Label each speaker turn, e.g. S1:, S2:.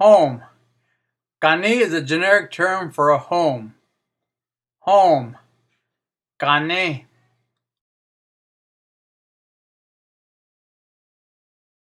S1: Home. Gani is a generic term for a home. Home. Gane.